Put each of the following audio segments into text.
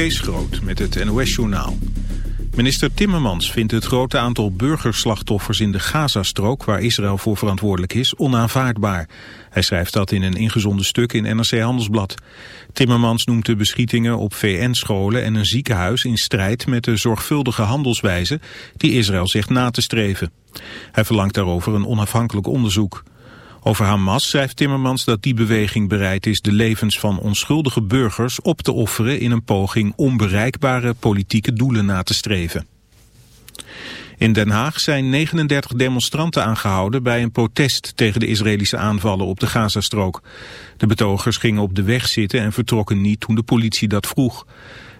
Kees Groot met het NOS-journaal. Minister Timmermans vindt het grote aantal burgerslachtoffers in de Gazastrook... waar Israël voor verantwoordelijk is, onaanvaardbaar. Hij schrijft dat in een ingezonden stuk in NRC Handelsblad. Timmermans noemt de beschietingen op VN-scholen en een ziekenhuis... in strijd met de zorgvuldige handelswijze die Israël zegt na te streven. Hij verlangt daarover een onafhankelijk onderzoek. Over Hamas schrijft Timmermans dat die beweging bereid is de levens van onschuldige burgers op te offeren in een poging onbereikbare politieke doelen na te streven. In Den Haag zijn 39 demonstranten aangehouden bij een protest tegen de Israëlische aanvallen op de Gazastrook. De betogers gingen op de weg zitten en vertrokken niet toen de politie dat vroeg.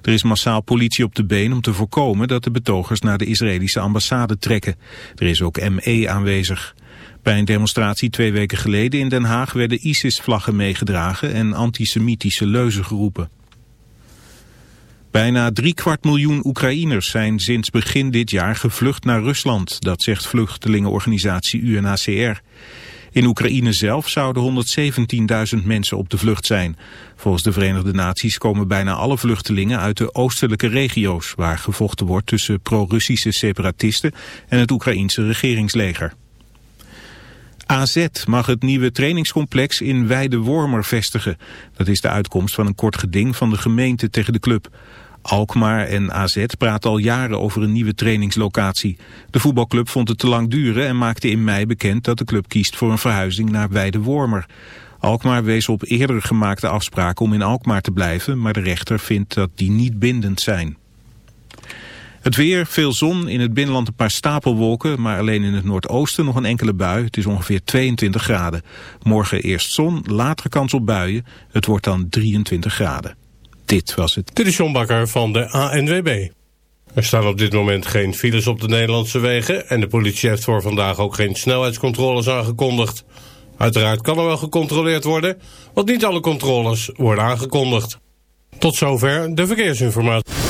Er is massaal politie op de been om te voorkomen dat de betogers naar de Israëlische ambassade trekken. Er is ook ME aanwezig. Bij een demonstratie twee weken geleden in Den Haag werden ISIS-vlaggen meegedragen en antisemitische leuzen geroepen. Bijna driekwart miljoen Oekraïners zijn sinds begin dit jaar gevlucht naar Rusland, dat zegt vluchtelingenorganisatie UNHCR. In Oekraïne zelf zouden 117.000 mensen op de vlucht zijn. Volgens de Verenigde Naties komen bijna alle vluchtelingen uit de oostelijke regio's... waar gevochten wordt tussen pro-Russische separatisten en het Oekraïense regeringsleger. AZ mag het nieuwe trainingscomplex in Weide-Wormer vestigen. Dat is de uitkomst van een kort geding van de gemeente tegen de club. Alkmaar en AZ praten al jaren over een nieuwe trainingslocatie. De voetbalclub vond het te lang duren en maakte in mei bekend dat de club kiest voor een verhuizing naar Weide-Wormer. Alkmaar wees op eerder gemaakte afspraken om in Alkmaar te blijven, maar de rechter vindt dat die niet bindend zijn. Het weer, veel zon, in het binnenland een paar stapelwolken, maar alleen in het noordoosten nog een enkele bui. Het is ongeveer 22 graden. Morgen eerst zon, later kans op buien. Het wordt dan 23 graden. Dit was het. Dit is John Bakker van de ANWB. Er staan op dit moment geen files op de Nederlandse wegen... en de politie heeft voor vandaag ook geen snelheidscontroles aangekondigd. Uiteraard kan er wel gecontroleerd worden, want niet alle controles worden aangekondigd. Tot zover de verkeersinformatie.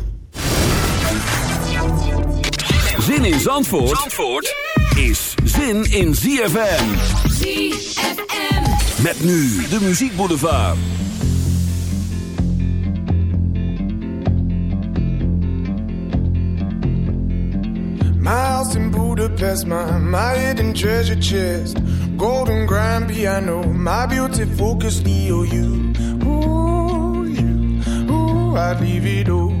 Zin in Zandvoort, Zandvoort is zin in ZFM. ZFM. Met nu de Muziek Boulevard. My house in Budapest, my, my hidden treasure chest, golden grand piano, my beauty focus EOU. Ooh, you, ooh, I'd leave it all.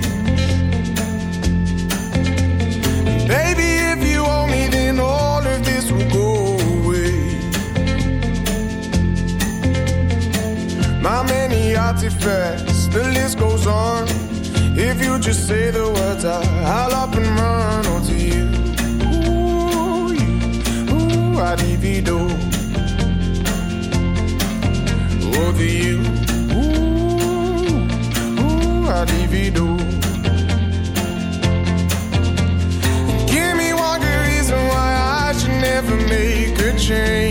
and all of this will go away. My many artifacts, the list goes on. If you just say the words, I'll up and run to you. Ooh, you, ooh, I do. Over you, I. never make a change.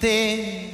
ter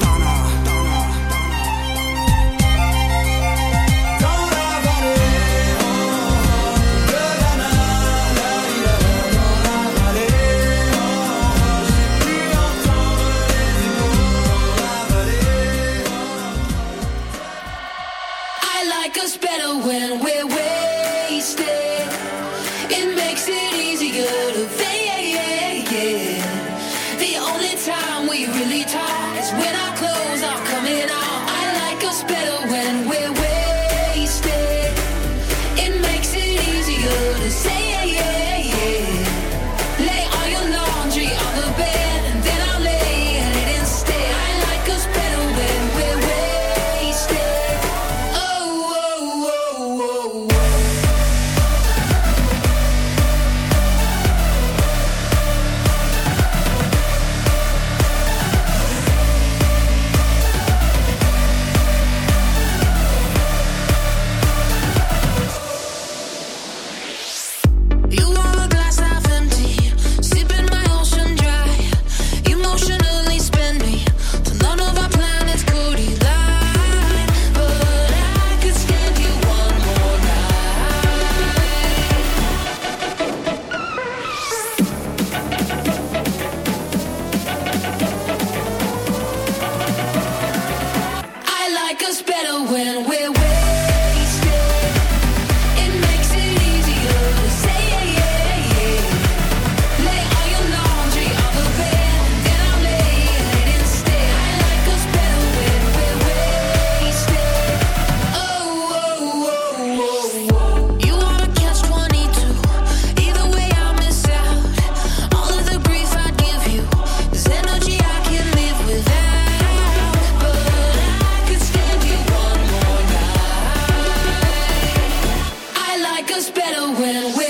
when we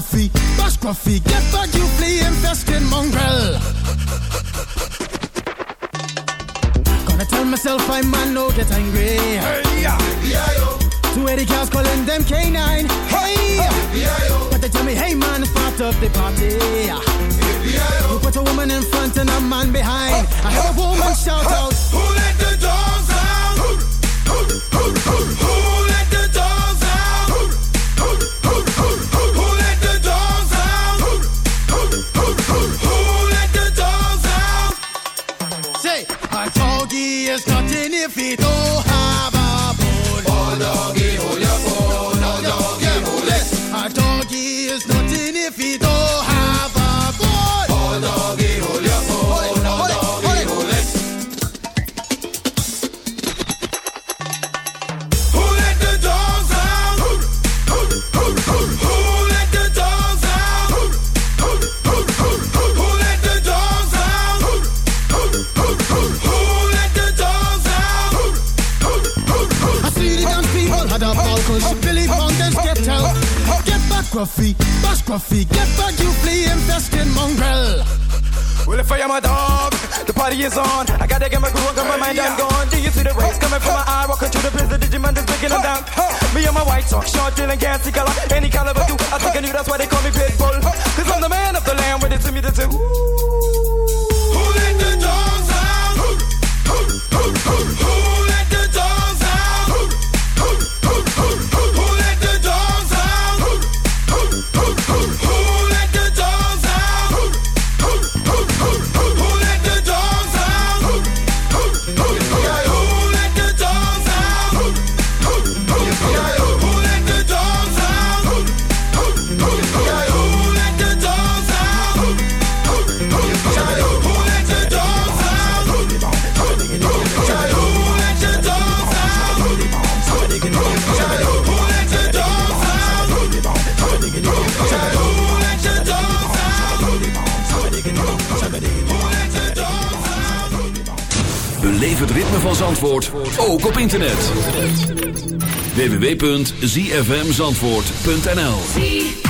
scruffy, pas scruffy. Get back, you flea infested mongrel. Gonna tell myself I'm man, no get angry. Hey, yeah, yeah, Two Eddie cows calling them K9. Hey, yeah, but they tell me, hey man, it's part of the party. You put a woman in front and a man behind. Oh, I heard a oh, woman oh, shout out, Who let the dogs out? Who, who, who, who, who? My white shark, short, drilling, can't see color, any caliber you. I think I knew that's why they www.zfmzandvoort.nl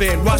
loving while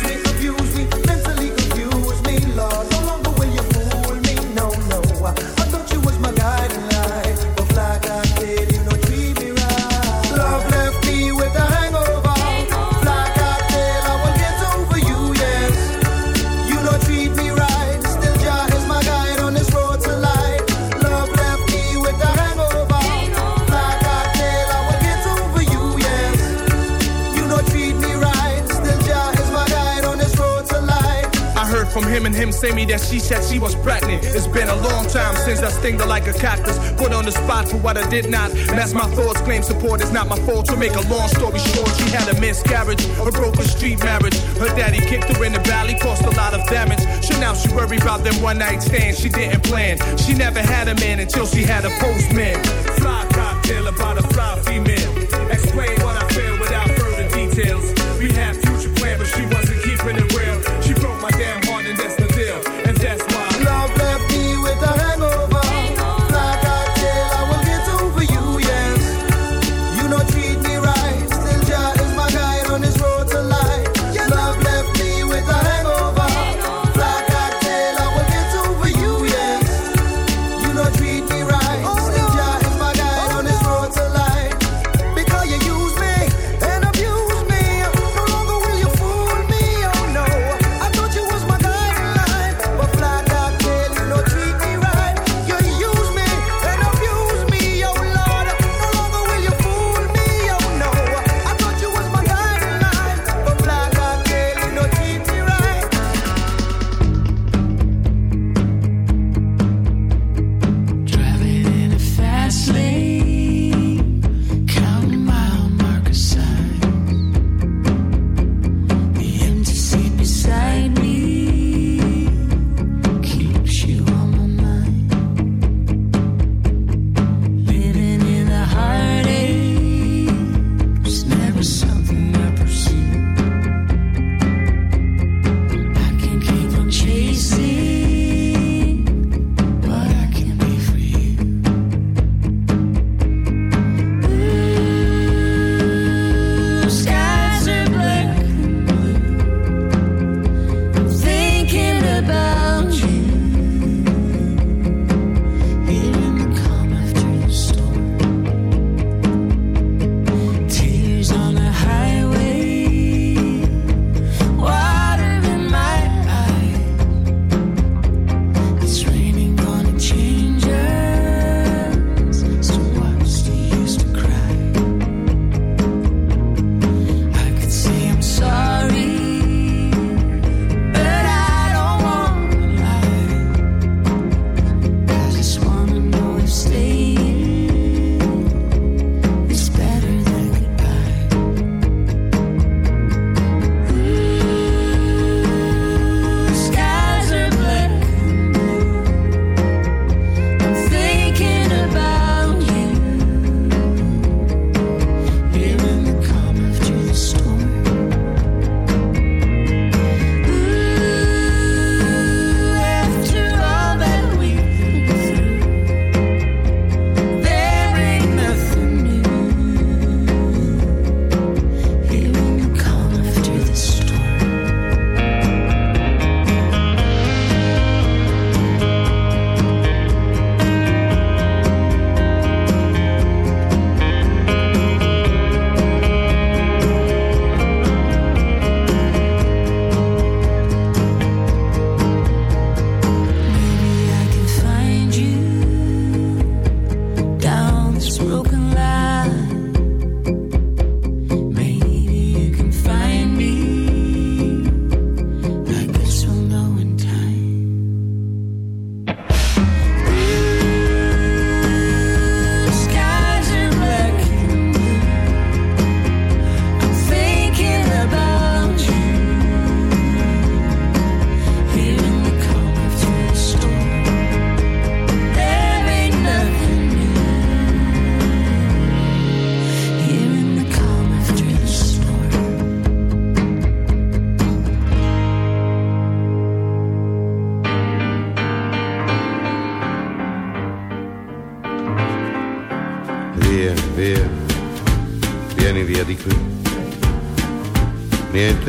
Him say me that she said she was pregnant. It's been a long time since I stinged her like a cactus. Put on the spot for what I did not. And that's my thoughts. Claim support is not my fault. To make a long story short, she had a miscarriage, a broken street marriage. Her daddy kicked her in the valley, caused a lot of damage. So now she worry about them one night stands she didn't plan. She never had a man until she had a postman. Fly cocktail about a fly female. Explain what I feel without further details. We had future plan, but she wasn't keeping it real.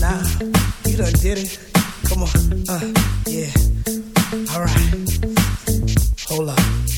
Nah, you done did it. Come on, uh, yeah. All right, hold up.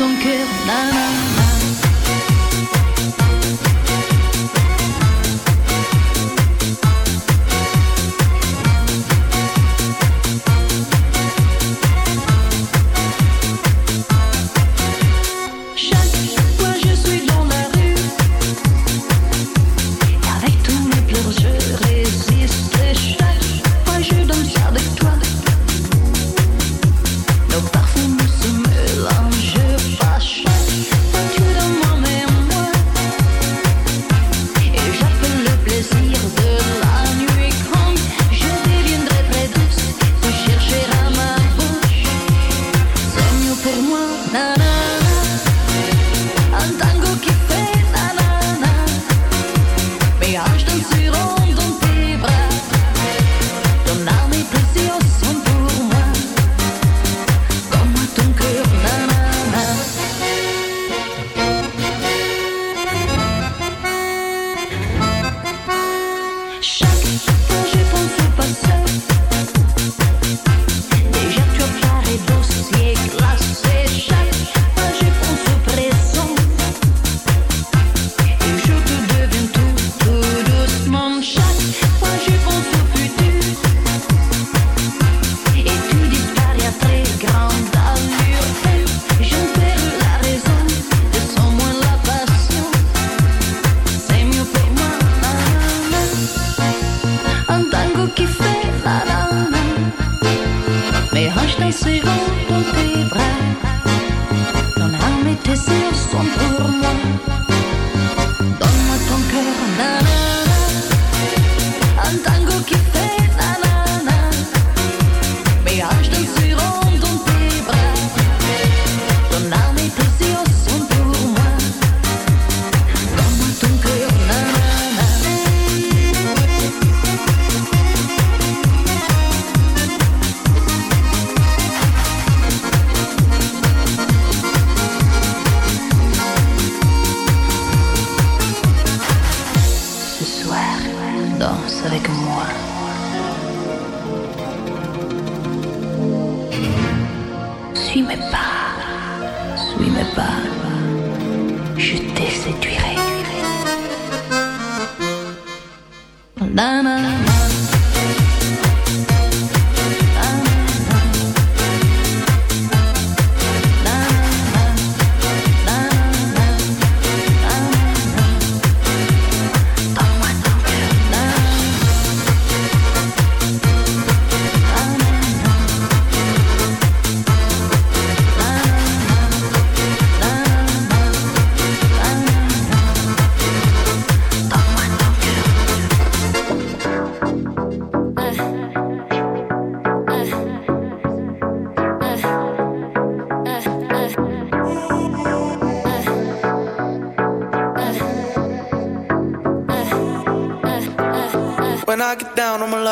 ton cœur, nanana. see